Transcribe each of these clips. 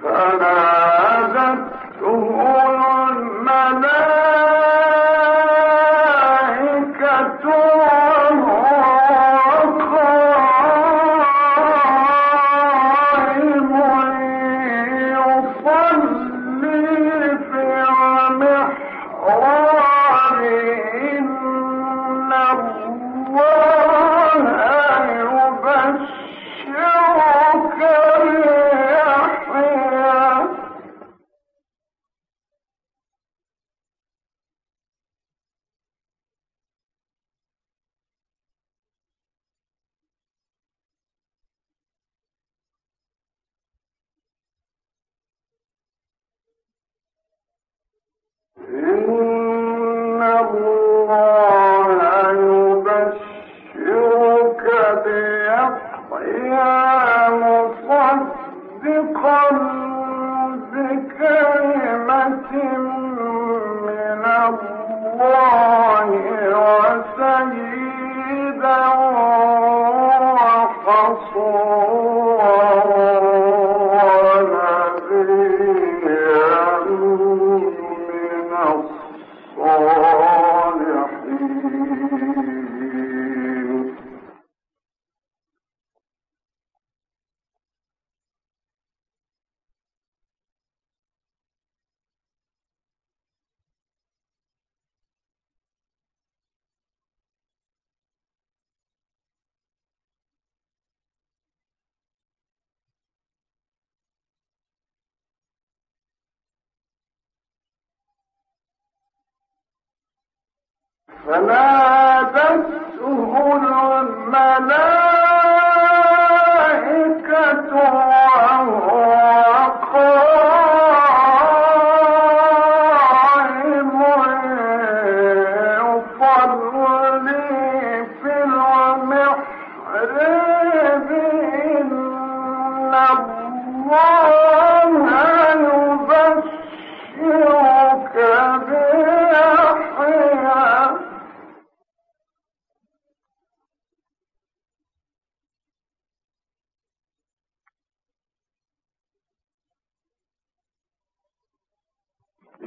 فلا فنادته الملائكة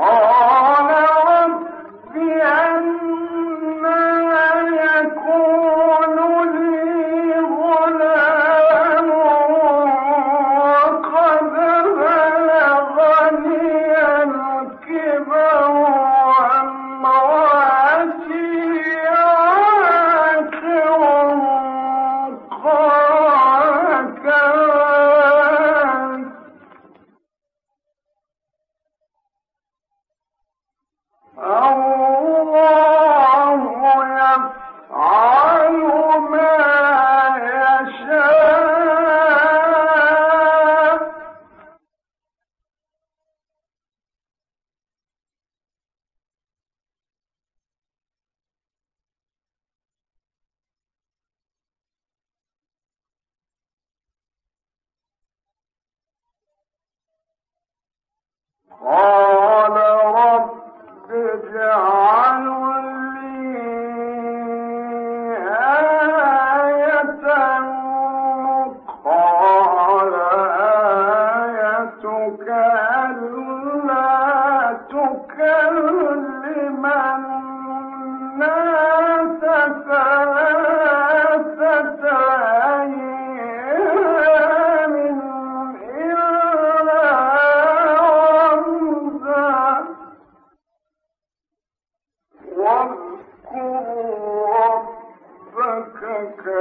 all All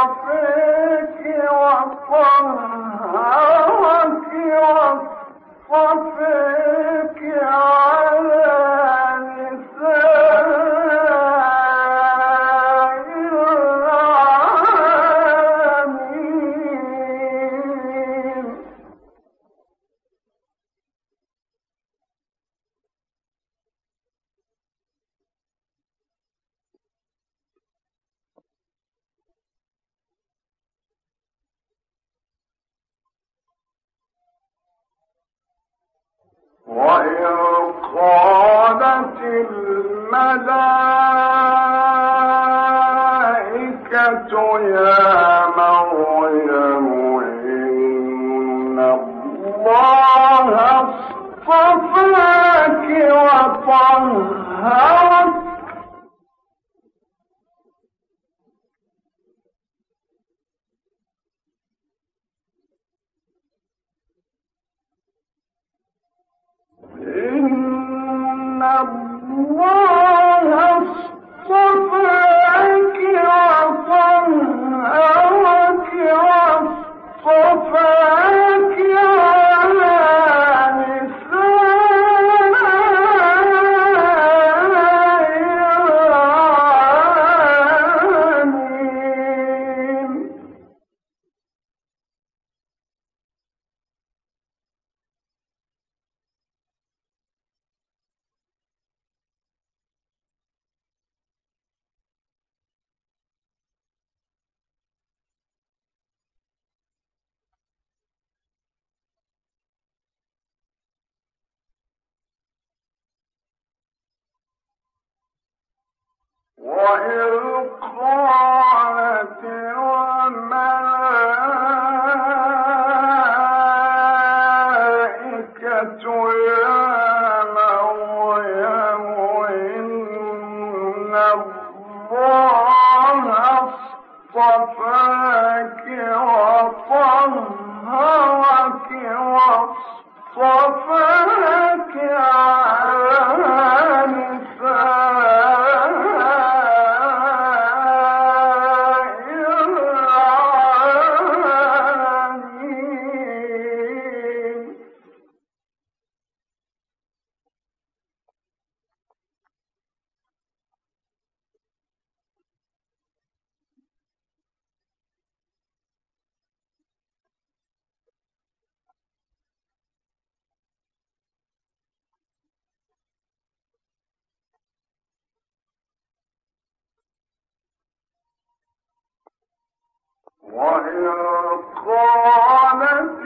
الملائكة قالت الملائكة Paulo. Ah! وإذ وإذ قالت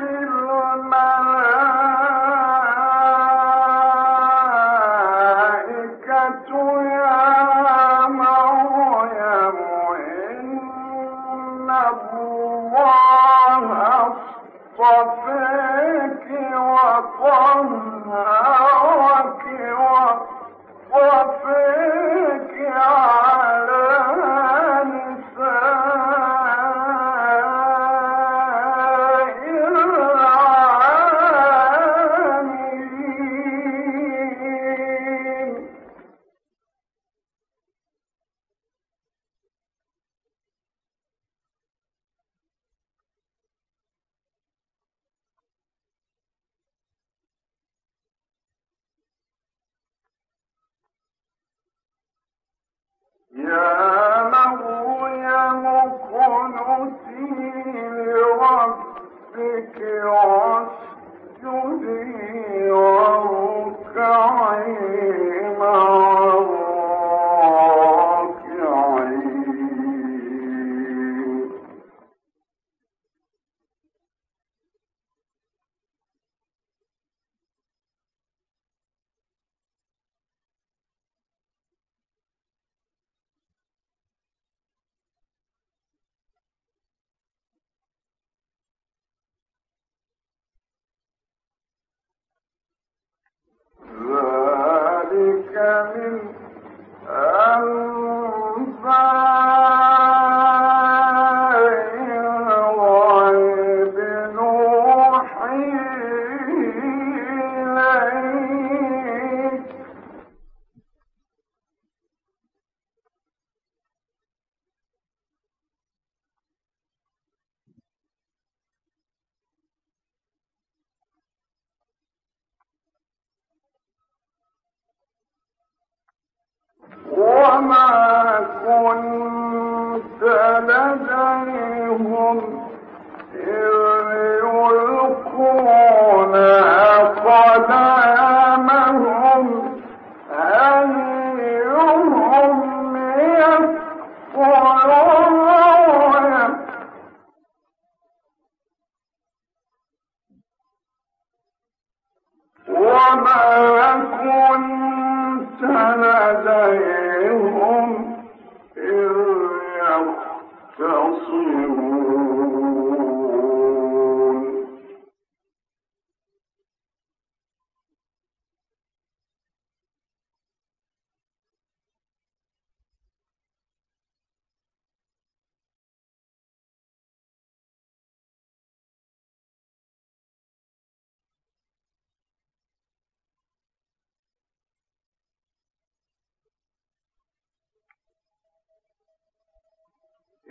مريم اقنتي لربك من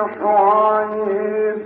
صعيد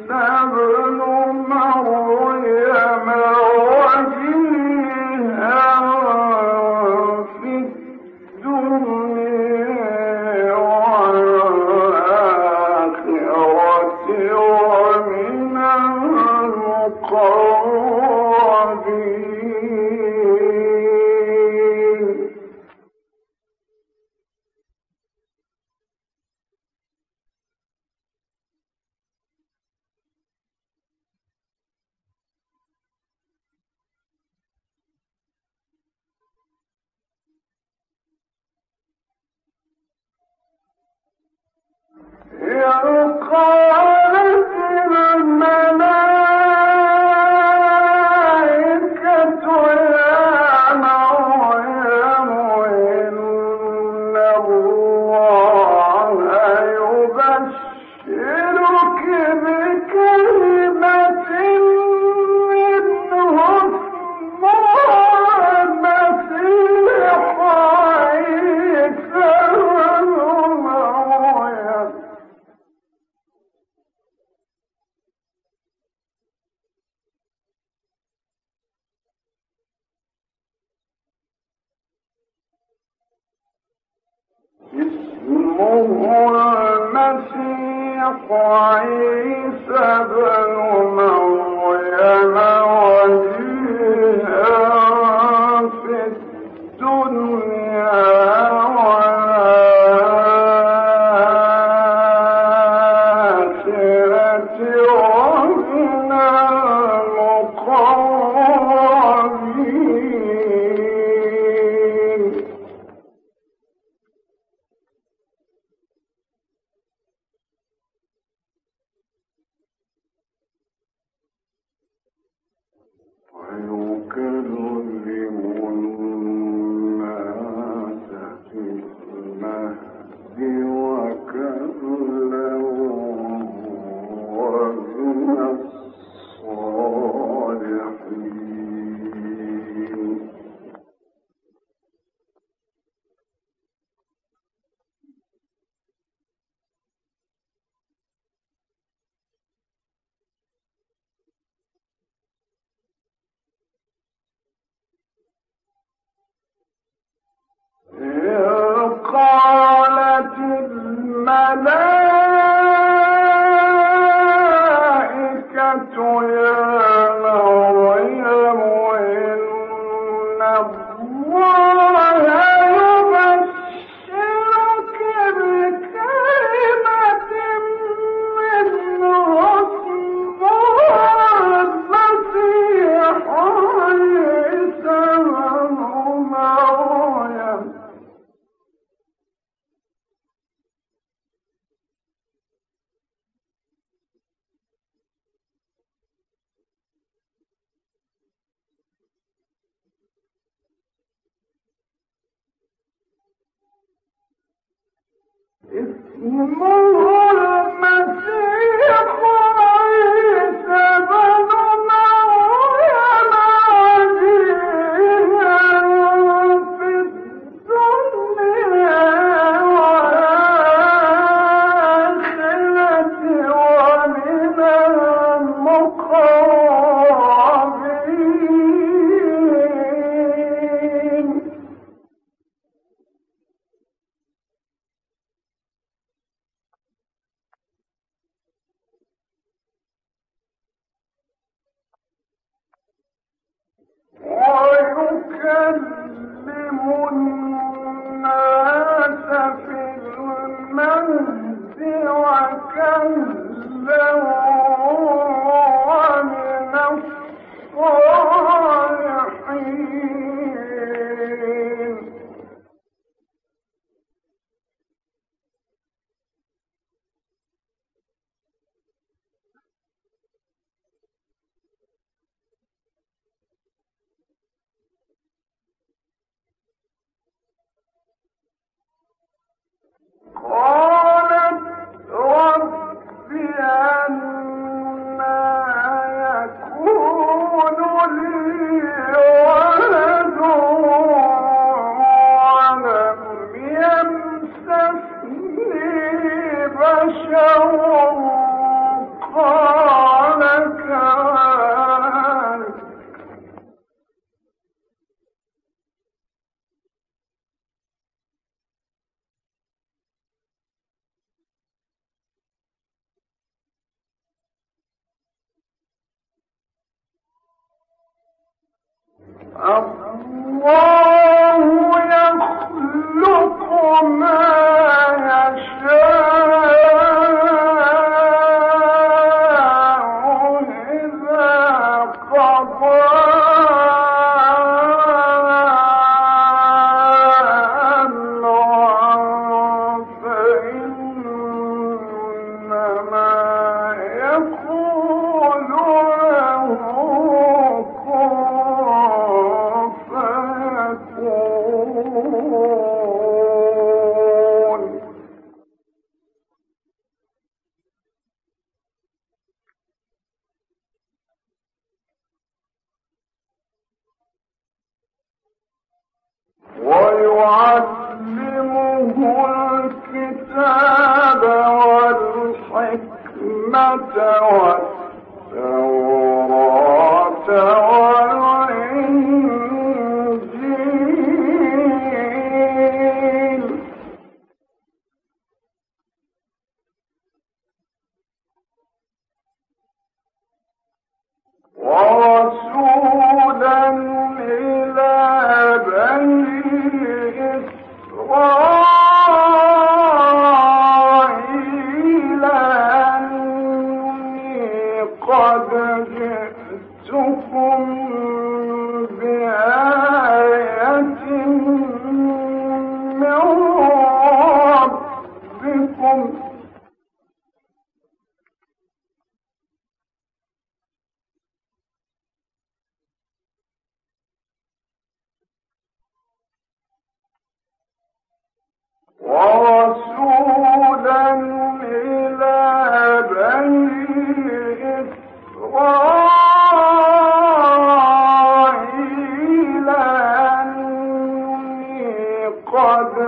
قالت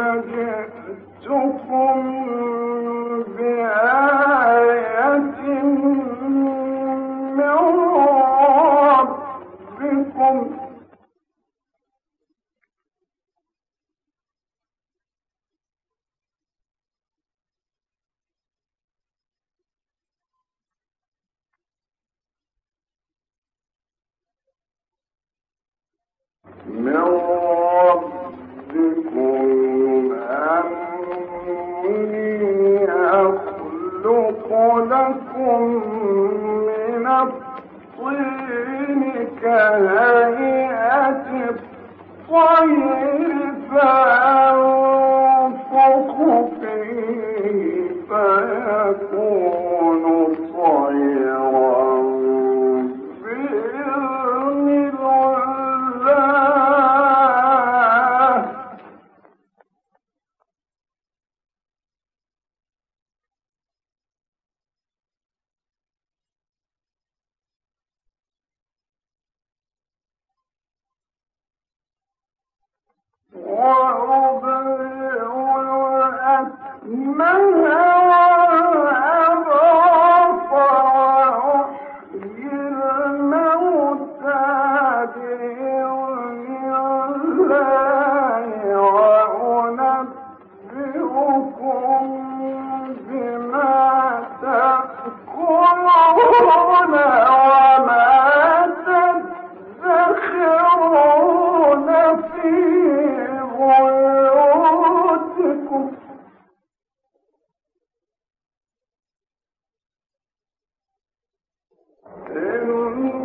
الملائكة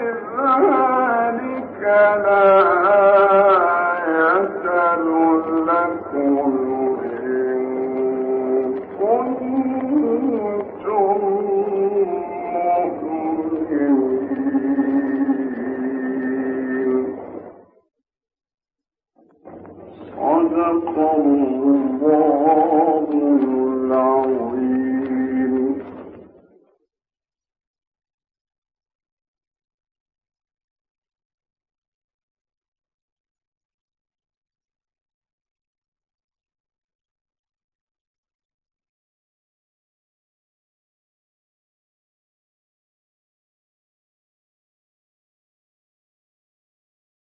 صدق الله العظيم